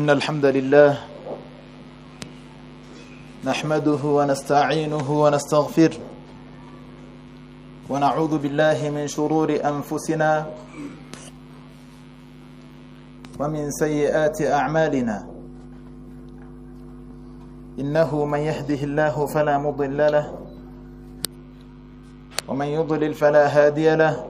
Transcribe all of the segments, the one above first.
إن الحمد لله نحمده ونستعينه ونستغفره ونعوذ بالله من شرور أنفسنا ومن سيئات أعمالنا. إنه من يهده الله فلا مضل له ومن يضلل فلا هادي له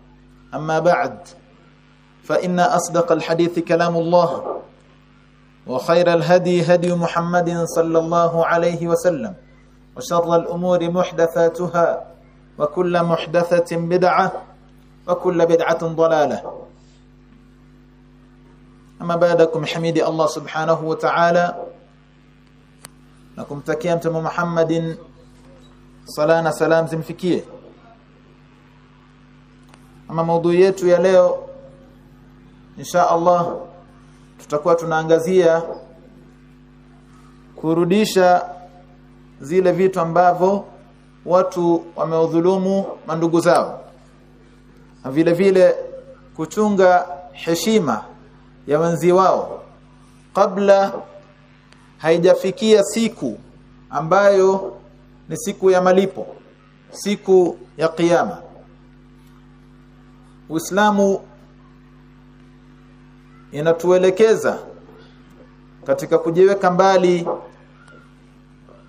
أما بعد فإن أصدق الحديث كلام الله وخير الهدي هدي محمد صلى الله عليه وسلم وشر الأمور محدثاتها وكل محدثة بدعة وكل بدعة ضلالة. أما بعدكم حميد الله سبحانه وتعالى. لكم تكيمت محمد صلاة سلام زمفكية. Ama maudhui yetu ya leo insha Allah tutakuwa tunaangazia kurudisha zile vitu ambavyo watu wameudhulumu mandugu zao. Na vile vile kuchunga heshima ya wenzi wao. Kabla haijafikia siku ambayo ni siku ya malipo siku ya kiyama Uislamu inatuelekeza katika kujiweka mbali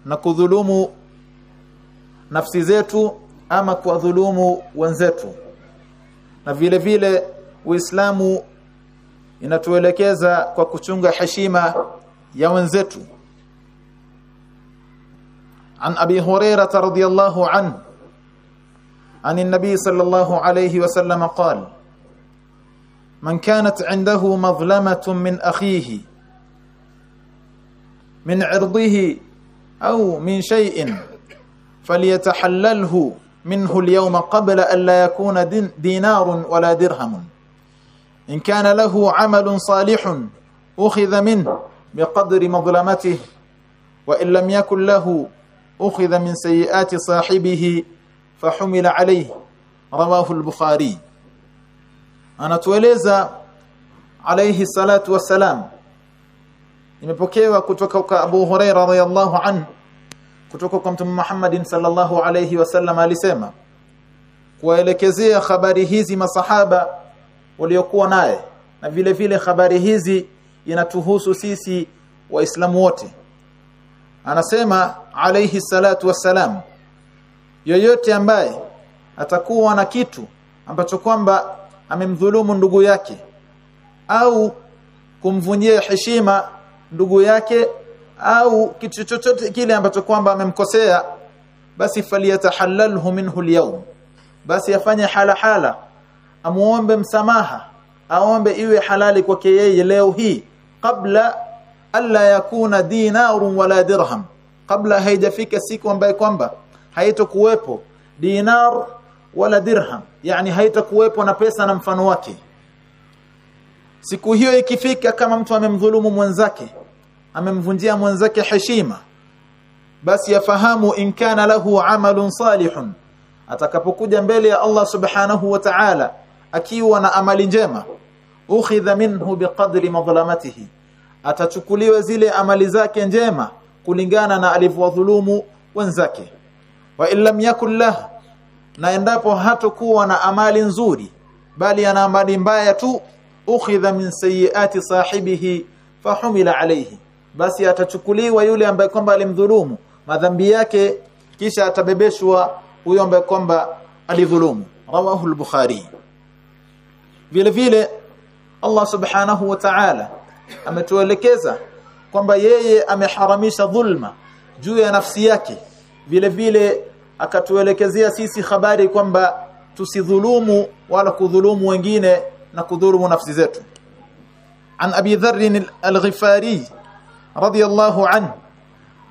na kudhulumu nafsi zetu ama kuwadhulumu wenzetu. Na vile vile Uislamu inatuelekeza kwa kuchunga heshima ya wenzetu. An Abi Hurairah radhiyallahu anhu. عن النبي صلى الله عليه وسلم قال من كانت عنده مظلمة من أخيه من عرضه أو من شيء فليتحلله منه اليوم قبل أن لا يكون دينار ولا درهم. إن كان له عمل صالح أخذ منه بقدر مظلمته وإن لم يكن له أخذ من سيئات صاحبه fahumila alayhi rawahu al-bukhari. Anatueleza alayhi salatu wassalam imepokewa kutoka kwa Abu Huraira radhiyallahu an kutoka kwa Mtume Muhammadin sallallahu alayhi wasallam alisema kuwaelekezea habari hizi masahaba waliokuwa naye na vile vile habari hizi inatuhusu sisi waislamu wote. Anasema alayhi salatu wassalam yoyote ambaye atakuwa na kitu ambacho kwamba amemdhulumu ndugu yake au kumvunjia heshima ndugu yake au kitu chochote kile ambacho kwamba amemkosea basi faliyatahallalhu minhu alyawm. Basi afanye hala hala amuombe msamaha aombe iwe halali kwake yeye leo hii kabla alla yakuna dinarun wala dirham kabla haijafika siku ambaye kwamba haitokuwepo dinar wala dirham yani haitakuwepo na pesa na mfano wake. Siku hiyo ikifika kama mtu amemdhulumu mwenzake amemvunjia mwenzake heshima basi yafahamu in kana lahu amalun salihun atakapokuja mbele ya Allah subhanahu wa ta'ala akiwa na amali njema ukhidha minhu biqadri madhlamatihi atachukuliwa zile amali zake njema kulingana na alivyowadhulumu wenzake wa illam yakul lah na endapo hatokuwa na amali nzuri bali ana amali mbaya tu ukhidha min sayiati sahibihi fahumila alayhi basi atachukuliwa yule ambaye kwamba alimdhulumu madhambi yake kisha atabebeshwa huyo ambaye kwamba alidhulumu. Rawahu al-bukhari. Vile vile Allah subhanahu wa ta'ala ametuelekeza kwamba yeye ameharamisha dhulma juu ya nafsi yake. Vile vile akatuelekezea sisi habari kwamba tusidhulumu wala kudhulumu wengine na kudhulumu nafsi zetu. عن أبي ذر الغفاري رضي الله عنه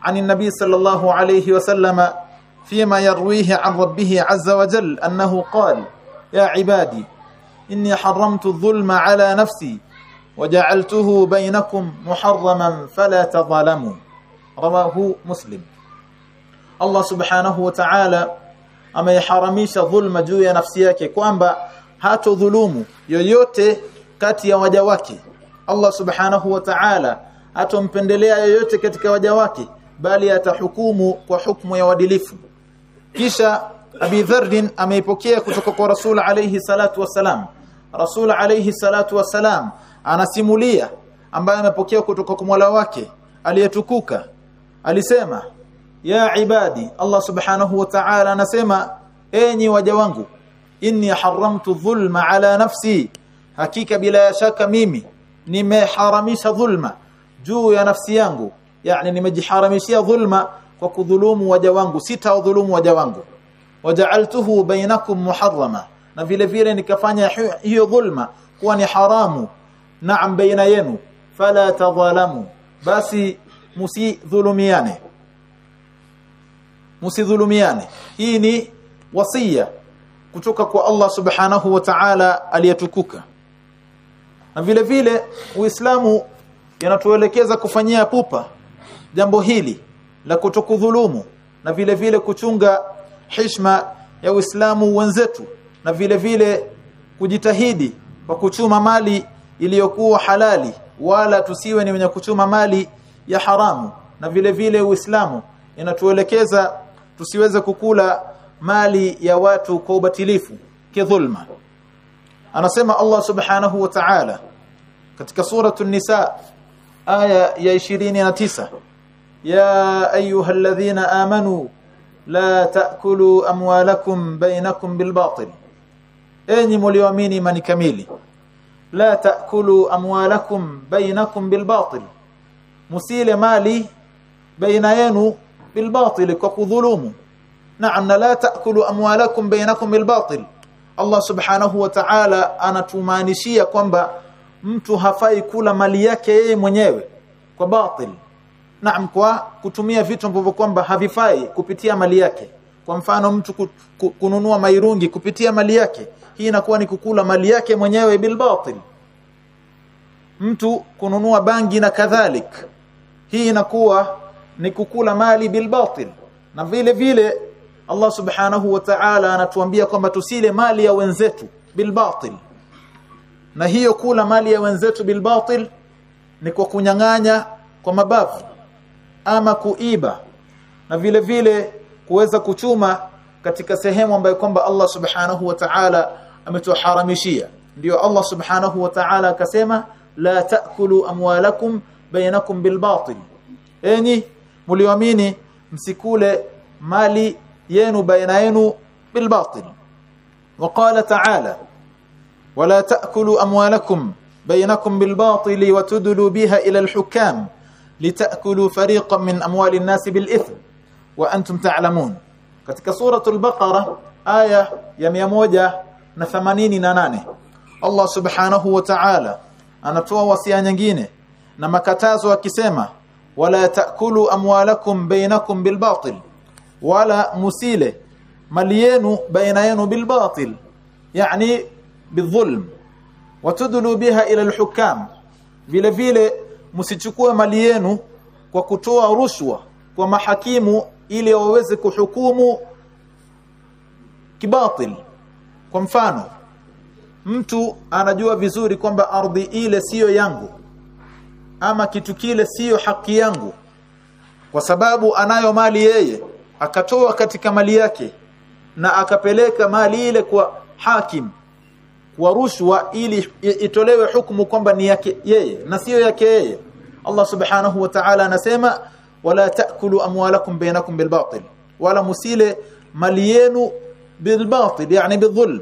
عن النبي صلى الله عليه وسلم فيما يرويه عن ربه عز وجل أنه قال يا عبادي إني حرمت الظلم على نفسي وجعلته بينكم محرما فلا تظالموا رواه مسلم Allah subhanahu wa ta'ala ameharamisha dhulma juu ya nafsi yake kwamba hatodhulumu yoyote kati ya waja wake. Allah subhanahu wa ta'ala hatompendelea yoyote katika waja wake bali atahukumu kwa hukumu ya uadilifu. Kisha Abi Dharr ameipokea kutoka kwa Rasul alayhi salatu wasalam Rasul alayhi salatu wasalam anasimulia ambaye amepokea kutoka kwa Mola wake aliyetukuka. Alisema ya ibadi Allah subhanahu wa ta'ala anasema enyi waja wangu inni haramtu dhulma ala nafsi. Hakika bila shaka mimi nimeharamisha dhulma juu ya nafsi yangu. Yani nimejiharamishia dhulma kwa kudhulumu waja wangu sitaudhulumu waja wangu. Waja'altuhu bainakum muharrama. Na vile vile nikafanya hiyo dhulma kuwa ni haramu. Naam baina yenu. Fala tadhalamu. Basi musidhulumiane musidhulumiane. Hii ni wasia kutoka kwa Allah subhanahu wa ta'ala aliyetukuka. Na vile vile Uislamu yanatuelekeza kufanyia pupa jambo hili la kutokudhulumu na vile vile kuchunga heshima ya Uislamu wenzetu na vile vile kujitahidi kwa kuchuma mali iliyokuwa halali wala tusiwe ni wenye kuchuma mali ya haramu. Na vile vile Uislamu inatuelekeza tusiweze kukula mali ya watu kwa ubatilifu kidhulma anasema Allah subhanahu wa ta'ala katika suratu nisa aya ya 29 ya ayyuhalladhina amanu la ta'kulu amwalakum bainakum bilbatil enyi mlioamini imani kamili la ta'kulu amwalakum bainakum bilbatil musile mali baina yenu bilbatil kwa kudhulumu na'am la ta'kulu amwalakum bainakum bilbatil Allah subhanahu wa anatumaanishia kwamba mtu hafai kula mali yake yeye mwenyewe kwa batil. Naam kwa kutumia vitu ambavyo kwamba havifai kupitia mali yake. Kwa mfano mtu ku, ku, kununua mairungi kupitia mali yake hii inakuwa ni kukula mali yake mwenyewe bilbatil mtu kununua bangi na kadhalik hii inakuwa ni kukula mali bilbatil na vile vile Allah subhanahu wa ta'ala anatuambia kwamba tusile mali ya wenzetu bilbatil na hiyo kula mali ya wenzetu bilbatil ni kwa kunyang'anya kwa mabavu ama kuiba. Na vile vile kuweza kuchuma katika sehemu ambayo kwamba Allah subhanahu wa ta'ala ametuharamishia. Ndio Allah subhanahu wa ta'ala akasema la ta'kulu amwalakum bainakum bil batil. Enyi mlioamini msikule mali yenu baina yenu bil batil وقال تعالى ولا تأكلوا أموالكم بينكم بالباطل وتدلوا بها إلى الحكام لتأكلوا فريقا من أموال الناس بالإثم وأنتم تعلمون katika suratul baqara aya ya 188 Allah subhanahu wa ta'ala anatoa wasia nyingine na makatazo akisema wala taakulu amwalakum bainakum bilbatil wala musile mali yenu baina yenu bilbatil yani bidhulm watudlu biha ila alhukam vile vile msichukue mali yenu kwa kutoa rushwa kwa mahakimu ili waweze kuhukumu kibatil kwa mfano mtu anajua vizuri kwamba ardhi ile siyo yangu ama kitu kile siyo haki yangu. Kwa sababu anayo mali yeye akatoa katika mali yake na akapeleka mali ile kwa hakim kwa rushwa ili itolewe hukumu kwamba ni yake yeye na siyo yake yeye. Allah subhanahu wa ta'ala anasema wala taakulu amwalakum bainakum bilbatil. Wala musile mali yenu bilbatil yani bidhulm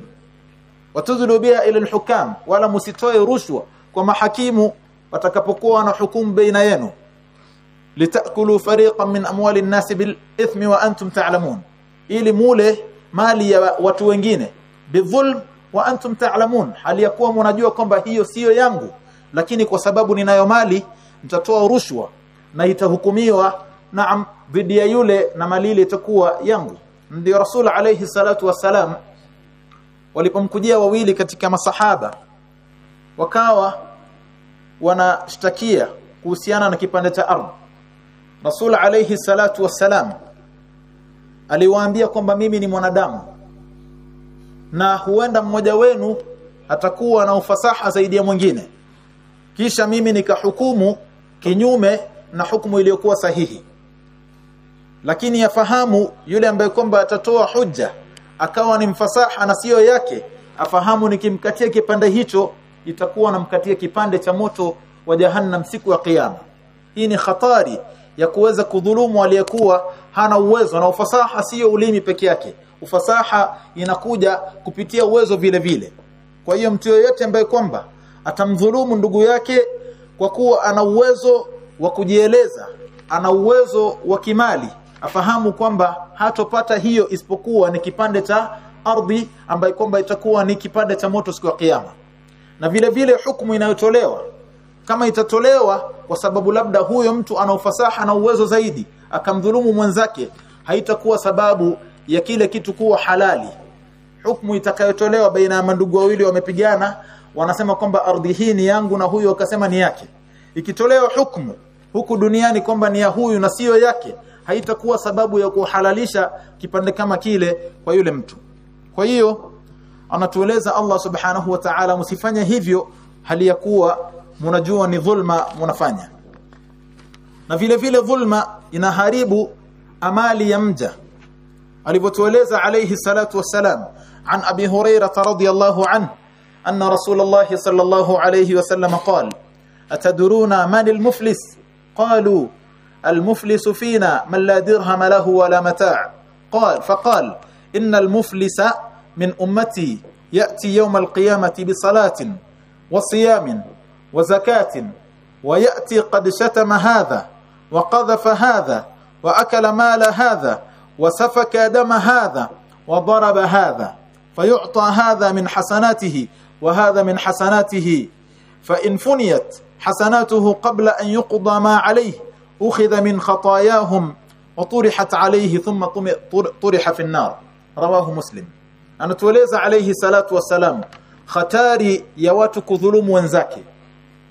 watudhulu biha ila alhukam. Wala musitoe rushwa kwa mahakimu watakapokuwa na hukumu baina yenu. Litakulu fariqan min amwali an-nas bil ithmi wa antum ta'lamun. Ili mule mali ya watu wengine. Bidhulm wa antum ta'lamun. Hali ya kuwa mnajua kwamba hiyo siyo yangu. Lakini kwa sababu ninayo mali nitatoa rushwa na itahukumiwa naam dhidi ya yule na mali ile itakuwa yangu. Ndio rasul alayhi salatu wasalam walipomkujia wawili katika masahaba. Wakawa wanashtakia kuhusiana na kipande cha ardhi. Rasul alayhi salatu wassalam aliwaambia kwamba mimi ni mwanadamu na huenda mmoja wenu atakuwa na ufasaha zaidi ya mwingine. Kisha mimi nikahukumu kinyume na hukumu iliyokuwa sahihi. Lakini yafahamu yule ambaye kwamba atatoa hujja akawa ni mfasaha na sio yake afahamu nikimkatia kipande hicho itakuwa namkatia kipande cha moto wa jahannam siku ya kiyama. Hii ni hatari ya kuweza kudhulumu aliyekuwa hana uwezo na ufasaha sio ulimi peke yake. Ufasaha inakuja kupitia uwezo vile vile. Kwa hiyo mtu yeyote ambaye kwamba atamdhulumu ndugu yake kwa kuwa ana uwezo wa kujieleza ana uwezo wa kimali afahamu kwamba hatopata hiyo isipokuwa ni kipande cha ardhi ambayo kwamba itakuwa ni kipande cha moto siku ya kiyama na vile vile hukumu inayotolewa. Kama itatolewa kwa sababu labda huyo mtu ana ufasaha na uwezo zaidi akamdhulumu mwenzake haitakuwa sababu ya kile kitu kuwa halali. Hukumu itakayotolewa baina ya mandugu wawili wamepigana wanasema kwamba ardhi hii ni yangu na huyo akasema ni yake. Ikitolewa hukumu huku duniani kwamba ni ya huyu na siyo yake haitakuwa sababu ya kuhalalisha kipande kama kile kwa yule mtu. Kwa hiyo anatueleza Allah subhanahu wa ta'ala msifanye hivyo hali ya kuwa mnajua ni dhulma mnafanya na vile vile dhulma inaharibu amali ya mja alivyotueleza alayhi salatu wassalam an abi hurairah radhiyallahu anhu anna rasulullah sallallahu alayhi wasallam qala atadruna man almuflis qalu المفلس فينا من لا درهم له ولا متاع قال فقال إن المفلس من أمتي يأتي يوم القيامة بصلاة وصيام وزكاة ويأتي قد شتم هذا وقذف هذا وأكل مال هذا وسفك دم هذا وضرب هذا فيعطى هذا من حسناته وهذا من حسناته فإن فنيت حسناته قبل أن يقضى ما عليه أخذ من خطاياهم وطرحت عليه ثم طرح في النار. رواه مسلم. Anatueleza alayhi salatu wassalam hatari ya watu kudhulumu wenzake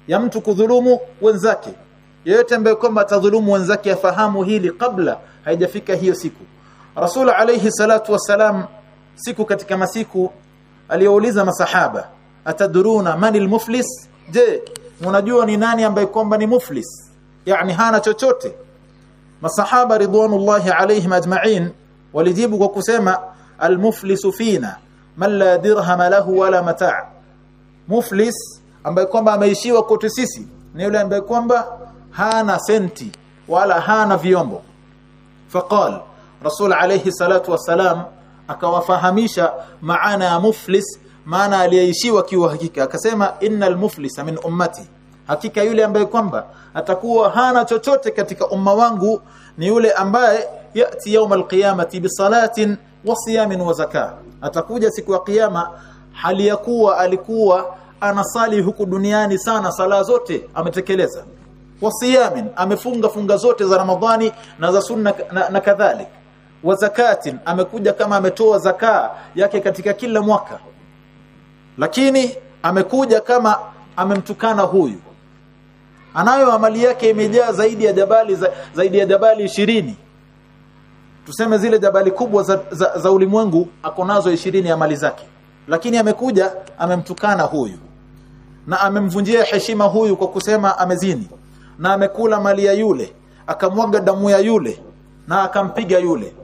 ya mtu kudhulumu wenzake yeyote ambaye kwamba atadhulumu wenzake afahamu hili kabla haijafika hiyo siku rasul alayhi salatu wassalam siku katika masiku aliyouliza masahaba ataduruna manil muflis je mnajua ni nani ambaye kwamba ni muflis yani hana chochote masahaba ridwanullahi alayhim ajma'in walijibu kwa kusema almuflisu fina. Man la dirham lahu wala mataa muflis ambaye kwamba ameishiwa kwetu sisi ni yule ambaye kwamba hana senti wala hana vyombo. Faqal rasul alayhi salatu wassalam akawafahamisha maana ya muflis maana aliyeishiwa kiwa hakika. Akasema innal muflisa min ummati. Hakika yule ambaye kwamba atakuwa hana chochote katika umma wangu ni yule ambaye yati yawm alqiyamati bisalatin wa siyamin wa zakah. Atakuja siku ya kiyama hali ya kuwa alikuwa anasali huku duniani sana sala zote ametekeleza. Wa siyamin amefunga funga zote za ramadhani na za sunna na, na kadhalik. Wa zakatin amekuja kama ametoa zakaa yake katika kila mwaka. Lakini amekuja kama amemtukana huyu. Anayo amali yake imejaa zaidi ya jabali zaidi ya jabali ishirini tuseme zile jabali kubwa za, za, za ulimwengu akonazo ishirini mali zake. Lakini amekuja amemtukana huyu. Na amemvunjia heshima huyu kwa kusema amezini. Na amekula mali ya yule akamwaga damu ya yule na akampiga yule.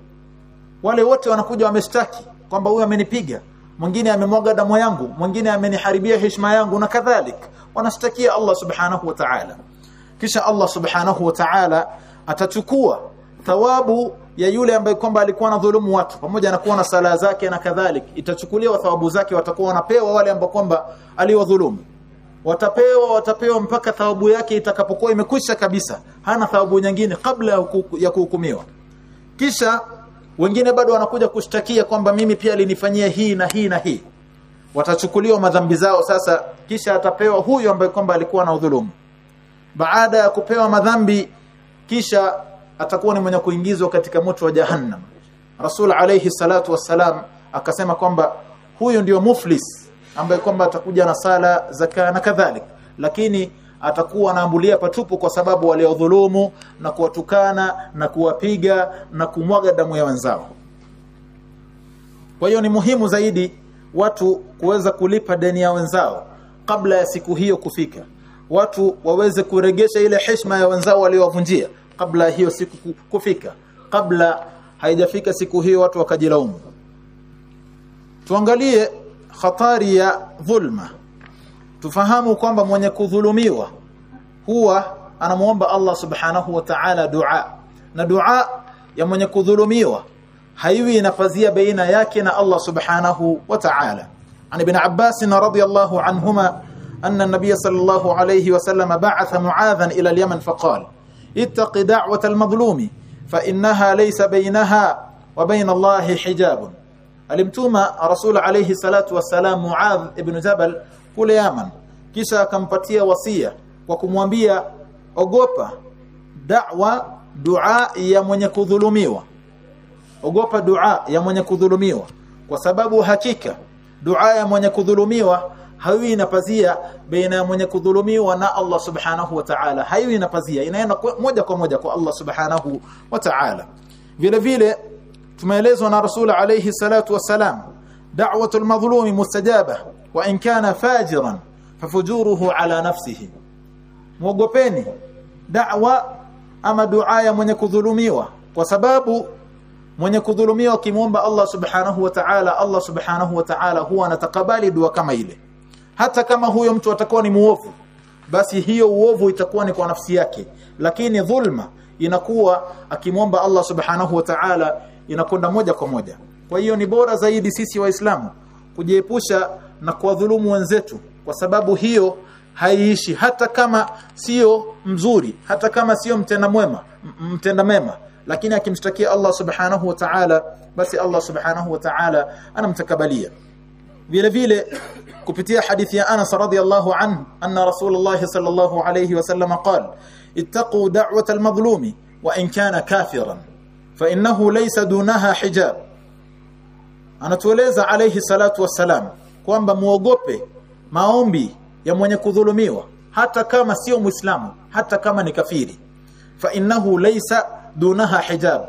Wale wote wanakuja wameshtaki kwamba huyu amenipiga. Mwingine amemwaga damu yangu mwingine ameniharibia heshima yangu na kadhalik. Wanashtakia Allah subhanahu wa ta'ala. Kisha Allah subhanahu wa ta'ala atachukua thawabu ya yule ambaye kwamba alikuwa na dhulumu watu pamoja na kuwa na sala zake na kadhalik itachukuliwa thawabu zake watakuwa wanapewa wale ambao kwamba aliwadhulumu. Watapewa watapewa mpaka thawabu yake itakapokuwa imekwisha kabisa. Hana thawabu nyingine kabla ya kuhukumiwa. Kisha wengine bado wanakuja kushtakia kwamba mimi pia alinifanyia hii na hii na hii. Watachukuliwa madhambi zao sasa kisha atapewa huyo ambaye kwamba alikuwa na udhulumu. Baada ya kupewa madhambi kisha atakuwa ni mwenye kuingizwa katika moto wa jahannam. Rasul alayhi salatu wassalam akasema kwamba huyu ndiyo muflis ambaye kwamba atakuja na sala zaka na kadhalik. Lakini atakuwa anaambulia patupu kwa sababu waliodhulumu na kuwatukana na kuwapiga na kumwaga damu ya wenzao. Kwa hiyo ni muhimu zaidi watu kuweza kulipa deni ya wenzao kabla ya siku hiyo kufika. Watu waweze kuregesha ile heshima ya wenzao waliowavunjia kabla hiyo siku kufika kabla haijafika siku hiyo watu wakajilaumu tuangalie hatari ya dhulma tufahamu kwamba mwenye kudhulumiwa huwa anamuomba Allah subhanahu wa ta'ala dua na dua ya mwenye kudhulumiwa haiwi inafazia baina yake na Allah subhanahu wa ta'ala عن ابن عباس رضي الله عنهما أن النبي صلى الله عليه وسلم بعث معاذا إلى اليمن فقال اتق دعوة المظلوم فإنها ليس بينها وبين الله حجاب alimtuma rasul alayhi salatu wassalam muadh ibn jabal kule yaman kisha akampatia wasia kwa kumwambia ogopa da'wa dua ya mwenye kudhulumiwa ogopa dua ya mwenye kudhulumiwa kwa sababu hakika dua ya mwenye kudhulumiwa haiwi inapazia baina ya mwenye kudhulumiwa na Allah subhanahu wa ta'ala haiwi inapazia inaenda moja kwa moja kwa Allah subhanahu wa ta'ala vile vile tumeelezwa na rasul alayhi salatu wassalam da'watu al-madhlumi mustajaba wa in kana fajiran fafujuruhu ala nafsihi muogopeni da'wa ama dua ya mwenye kudhulumiwa kwa sababu mwenye kudhulumiwa kimwomba Allah subhanahu wa ta'ala Allah subhanahu wa ta'ala huwa anatakabali dua kama ile hata kama huyo mtu atakuwa ni muovu basi hiyo uovu itakuwa ni kwa nafsi yake. Lakini dhulma inakuwa akimwomba Allah subhanahu wa ta'ala inakwenda moja kwa moja. Kwa hiyo ni bora zaidi sisi waislamu kujiepusha na kuwadhulumu wenzetu kwa sababu hiyo haiishi hata kama sio mzuri hata kama sio mtenda mwema mtenda mema. Lakini akimstakia Allah subhanahu wa ta'ala basi Allah subhanahu wa ta'ala anamtakabalia. Vile vile kupitia hadithi ya Anas radhiyallahu anhu anna Rasulullah sallallahu alayhi wasallam qala ittaqu da'wat al-madhlumi wa in kana kafiran fa innahu laysa dunaha hijab. Anatueleza alayhi salatu wassalam kwamba muogope maombi ya mwenye kudhulumiwa hata kama sio muislamu hata kama ni kafiri. Fa innahu laysa dunaha hijab.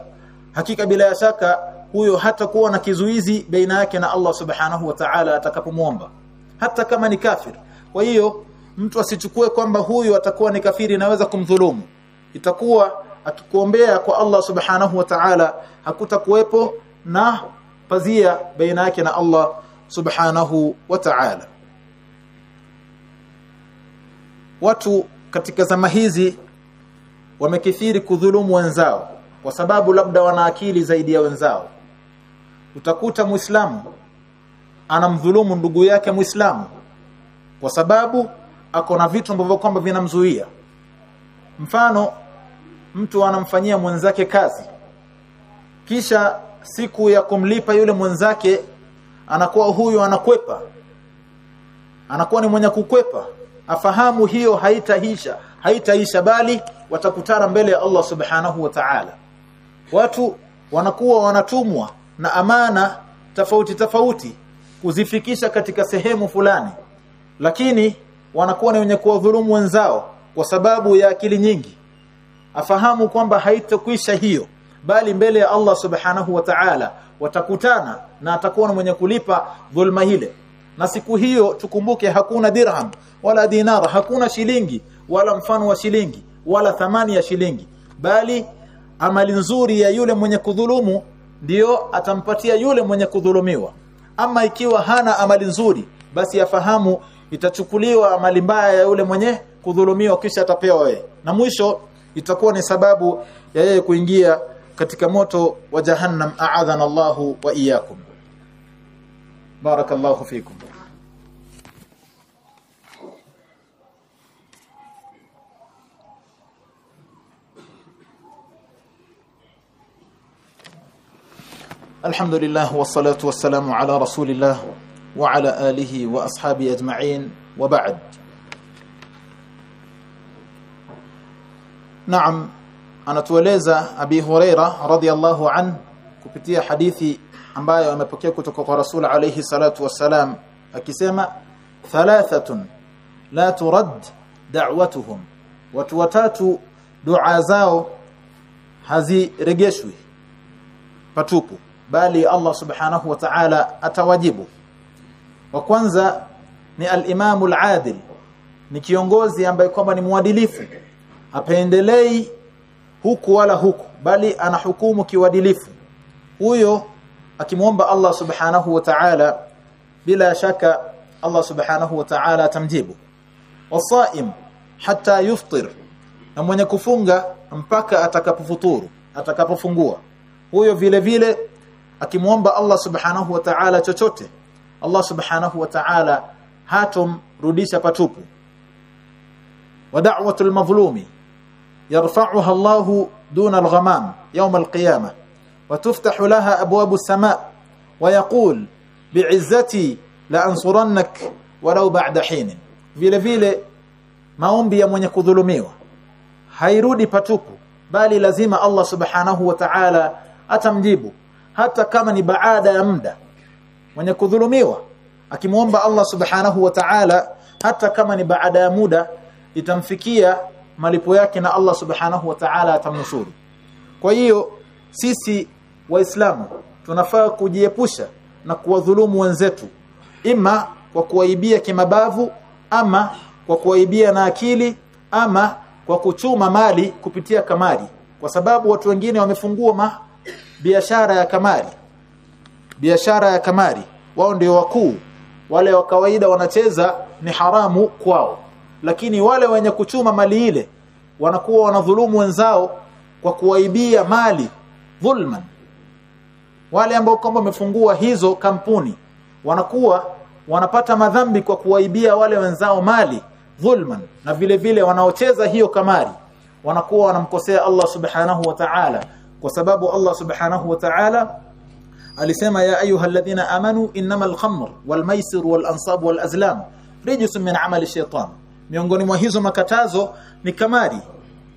Hakika bila shaka huyo hata kuwa na kizuizi baina yake na Allah subhanahu wa ta'ala atakapomwomba hata kama ni kafir. Kwa hiyo mtu asichukue kwamba huyu atakuwa ni kafiri naweza kumdhulumu. Itakuwa akikuombea kwa Allah subhanahu wa ta'ala hakutakuwepo na pazia baina yake na Allah subhanahu wa ta'ala. Watu katika zama hizi wamekithiri kudhulumu wenzao kwa sababu labda wana akili zaidi ya wenzao. Utakuta muislamu anamdhulumu ndugu yake muislamu kwa sababu ako na vitu ambavyo kwamba vinamzuia. Mfano mtu anamfanyia mwenzake kazi. Kisha siku ya kumlipa yule mwenzake anakuwa huyu anakwepa. Anakuwa ni mwenye kukwepa. Afahamu hiyo haitaisha haitaisha bali watakutana mbele ya Allah subhanahu wa ta'ala. Watu wanakuwa wanatumwa na amana tofauti tofauti kuzifikisha katika sehemu fulani. Lakini wanakuwa ni wenye kuwadhulumu wenzao kwa sababu ya akili nyingi. Afahamu kwamba haitokwisha hiyo bali mbele ya Allah subhanahu wa ta'ala watakutana na atakuwa mwenye kulipa dhulma ile. Na siku hiyo tukumbuke hakuna dirham wala dinar hakuna shilingi wala mfano wa shilingi wala thamani ya shilingi. Bali amali nzuri ya yule mwenye kudhulumu ndiyo atampatia yule mwenye kudhulumiwa ama ikiwa hana amali nzuri basi afahamu itachukuliwa amali mbaya ya yule mwenye kudhulumiwa kisha atapewa yeye na mwisho itakuwa ni sababu ya yeye kuingia katika moto wa jahannam. A'adhana Allahu wa iyyakum. Barakallahu fikum الحمد لله والصلاة والسلام على رسول الله وعلى آله وأصحابه أجمعين وبعد نعم أنا توليزة أبي هريرة رضي الله عنه كبتية حديثي أمباي ومبكي كتكوك رسول عليه الصلاة والسلام أكسيما ثلاثة لا ترد دعوتهم وتوتات دعازاو هذه رجشوي فتوبوا bali Allah subhanahu wa ta'ala atawajibu. Wa kwanza ni al-Imam al-Adil ni kiongozi ambaye kwamba ni mwadilifu. Apendelei huku wala huku bali anahukumu kiwadilifu. Huyo akimwomba Allah subhanahu wa ta'ala bila shaka Allah subhanahu wa ta'ala atamjibu. Wasaim hata yuftir na mwenye kufunga mpaka atakapofuturu atakapofungua. Huyo vile vile akimwomba Allah subhanahu wa ta'ala chochote Allah subhanahu wa ta'ala hatomrudisha patupu wa da'watul mazlumi يرفعها الله دون الغمام يوم القيامة وتفتح لها أبواب السماء ويقول بعزتي لأنصرنك ولو بعد حين vile vile maombi ya mwenye kudhulumiwa hairudi patupu bali lazima Allah subhanahu wa ta'ala atamjibu hata kama ni baada ya muda. Mwenye kudhulumiwa akimuomba Allah subhanahu wa ta'ala hata kama ni baada ya muda itamfikia malipo yake na Allah subhanahu wa ta'ala atamnusuru. Kwa hiyo sisi waislamu tunafaa kujiepusha na kuwadhulumu wenzetu. Ima kwa kuwaibia kimabavu ama kwa kuwaibia na akili ama kwa kuchuma mali kupitia kamari. Kwa sababu watu wengine wamefungua biashara ya kamari. Biashara ya kamari. Wao ndio wakuu. Wale wa kawaida wanacheza ni haramu kwao. Lakini wale wenye kuchuma mali ile wanakuwa wanadhulumu wenzao kwa kuwaibia mali dhulman. Wale ambao kwamba wamefungua hizo kampuni wanakuwa wanapata madhambi kwa kuwaibia wale wenzao mali dhulman. Na vile vile wanaocheza hiyo kamari wanakuwa wanamkosea Allah subhanahu wa ta'ala kwa sababu Allah subhanahu wa ta'ala alisema ya ayuha alladhina amanu innamal khamr wal maisir wal ansab wal azlam rijsun min amali shaytan miongoni mwa hizo makatazo ni kamari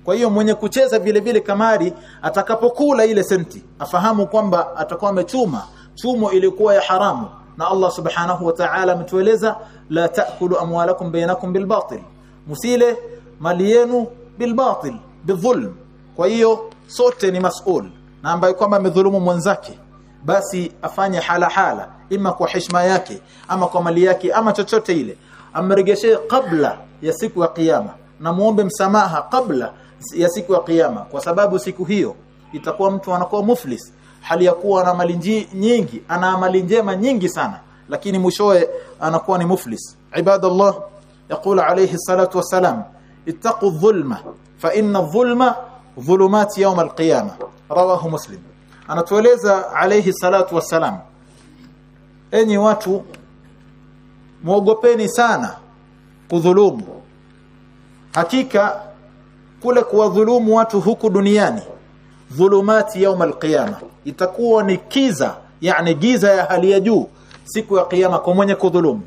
kwa hiyo mwenye kucheza vile vile kamari atakapokula ile senti afahamu kwamba atakuwa amechuma chumo ilikuwa ya haramu na Allah subhanahu wa ta'ala ametueleza la taakulu amwalakum bainakum bilbatil musile mali yenu bilbatil bidhulm kwa hiyo sote ni mas'ul. Na ambaye kwamba amedhulumu mwenzake basi afanye hala hala ima kwa heshima yake ama kwa mali yake ama chochote ile. Amregeshe kabla ya siku ya kiyama. Na muombe msamaha kabla ya siku ya kiyama. Kwa sababu siku hiyo itakuwa mtu anakuwa muflis. Hali ya kuwa na mali nyingi ana mali njema nyingi sana. Lakini mwishowe anakuwa ni muflis. Ibadallah yaqulu alayhi salatu wasalam ittaqu dhulma fa inna dhulma dhulumat yawm alqiyama rawahu muslim. Anatueleza alayhi salatu wassalam enyi watu muogopeni sana kudhulumu. Hakika kule kuwadhulumu watu huku duniani dhulumati yaum alqiyama itakuwa ni kiza yani giza ya hali ya juu siku ya kiyama kwa mwenye kudhulumu.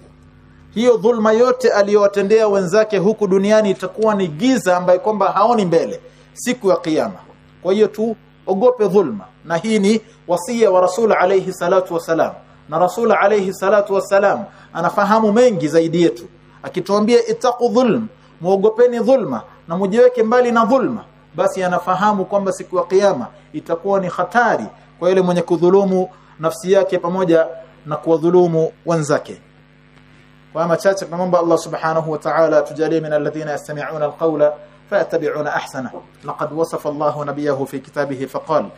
Hiyo dhulma yote aliyowatendea wenzake huku duniani itakuwa ni giza ambaye kwamba haoni mbele siku ya kiyama. Kwa hiyo tu ogope dhulma. Na hii ni wasia wa rasul alayhi salatu wasalam na rasul alayhi salatu wasalam anafahamu mengi zaidi yetu. Akituambia itaqu dhulm muogopeni dhulma na mujiweke mbali na dhulma basi anafahamu kwamba siku ya kiyama itakuwa ni hatari kwa yule mwenye kudhulumu nafsi yake pamoja na kuwadhulumu wenzake. Kwa machache tunamwomba Allah subhanahu wa ta'ala tujalie min alladhina yastami'una alqawla فيتبعون أحسنه. لقد وصف الله نبيه في كتابه فقال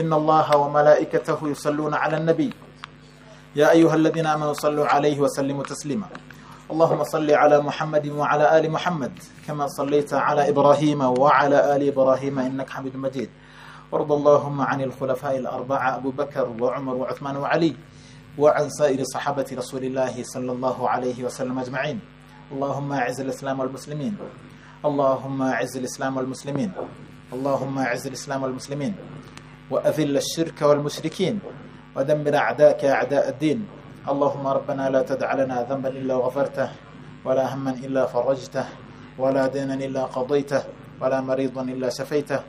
إن الله وملائكته يصلون على النبي. يا أيها الذين آمنوا صلوا عليه وسلموا تسليما. اللهم صل على محمد وعلى آل محمد كما صليت على إبراهيم وعلى آل إبراهيم إنك حميد مجيد. وارض اللهم عن الخلفاء الأربعة أبو بكر وعمر وعثمان وعلي وعن سائر صحابة رسول الله صلى الله عليه وسلم أجمعين. اللهم أعز الإسلام والمسلمين. اللهم أعز الإسلام والمسلمين. اللهم أعز الإسلام والمسلمين. وأذل الشرك والمشركين. ودمر أعداءك أعداء الدين. اللهم ربنا لا تدع لنا ذنبا إلا غفرته ولا هما إلا فرجته ولا دينا إلا قضيته ولا مريضا إلا شفيته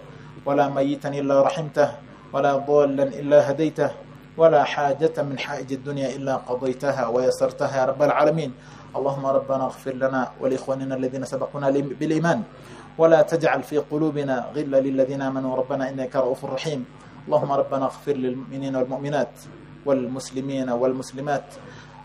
ولا ميتا إلا رحمته ولا ضالا إلا هديته ولا حاجة من حائج الدنيا إلا قضيتها ويسرتها يا رب العالمين. اللهم ربنا اغفر لنا ولإخواننا الذين سبقونا بالإيمان. ولا تجعل في قلوبنا غلا للذين آمنوا. ربنا إنك رؤوف رحيم. اللهم ربنا اغفر للمؤمنين والمؤمنات والمسلمين والمسلمات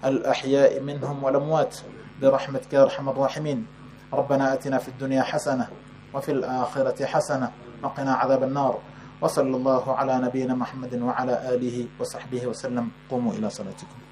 الأحياء منهم والأموات برحمتك يا أرحم الراحمين. ربنا آتنا في الدنيا حسنة وفي الآخرة حسنة وقنا عذاب النار. وصلى الله على نبينا محمد وعلى آله وصحبه وسلم. قوموا إلى صلاتكم.